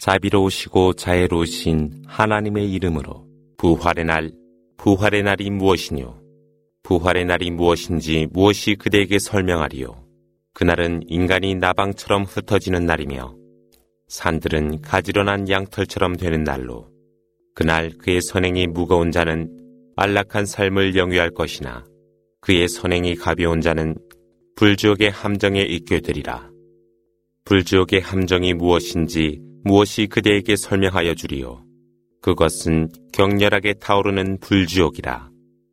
자비로우시고 자애로우신 하나님의 이름으로 부활의 날, 부활의 날이 무엇이뇨? 부활의 날이 무엇인지 무엇이 그대에게 설명하리요? 그날은 인간이 나방처럼 흩어지는 날이며 산들은 가지런한 양털처럼 되는 날로 그날 그의 선행이 무거운 자는 안락한 삶을 영위할 것이나 그의 선행이 가벼운 자는 불지옥의 함정에 있게 되리라. 불지옥의 함정이 무엇인지 무엇이 그대에게 설명하여 주리요. 그것은 격렬하게 타오르는 불지옥이라.